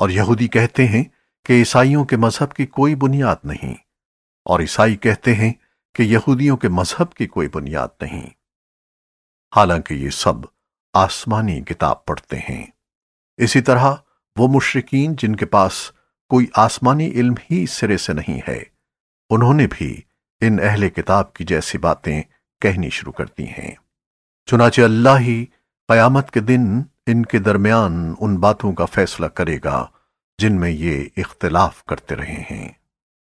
اور یہودی کہتے ہیں کہ عیسائیوں کے مذہب کی کوئی بنیاد نہیں اور عیسائی کہتے ہیں کہ یہودیوں کے مذہب کی کوئی بنیاد نہیں۔ حالانکہ یہ سب آسمانی کتاب پڑھتے ہیں۔ اسی طرح وہ مشرقین جن کے پاس کوئی آسمانی علم ہی سرے سے نہیں ہے، انہوں نے بھی ان اہل کتاب کی جیسی باتیں کہنی شروع کرتی ہیں۔ چنانچہ اللہ ہی قیامت کے دن ان کے درمیان ان باتوں کا فیصلہ کرے گا جن میں یہ اختلاف کرتے رہے ہیں۔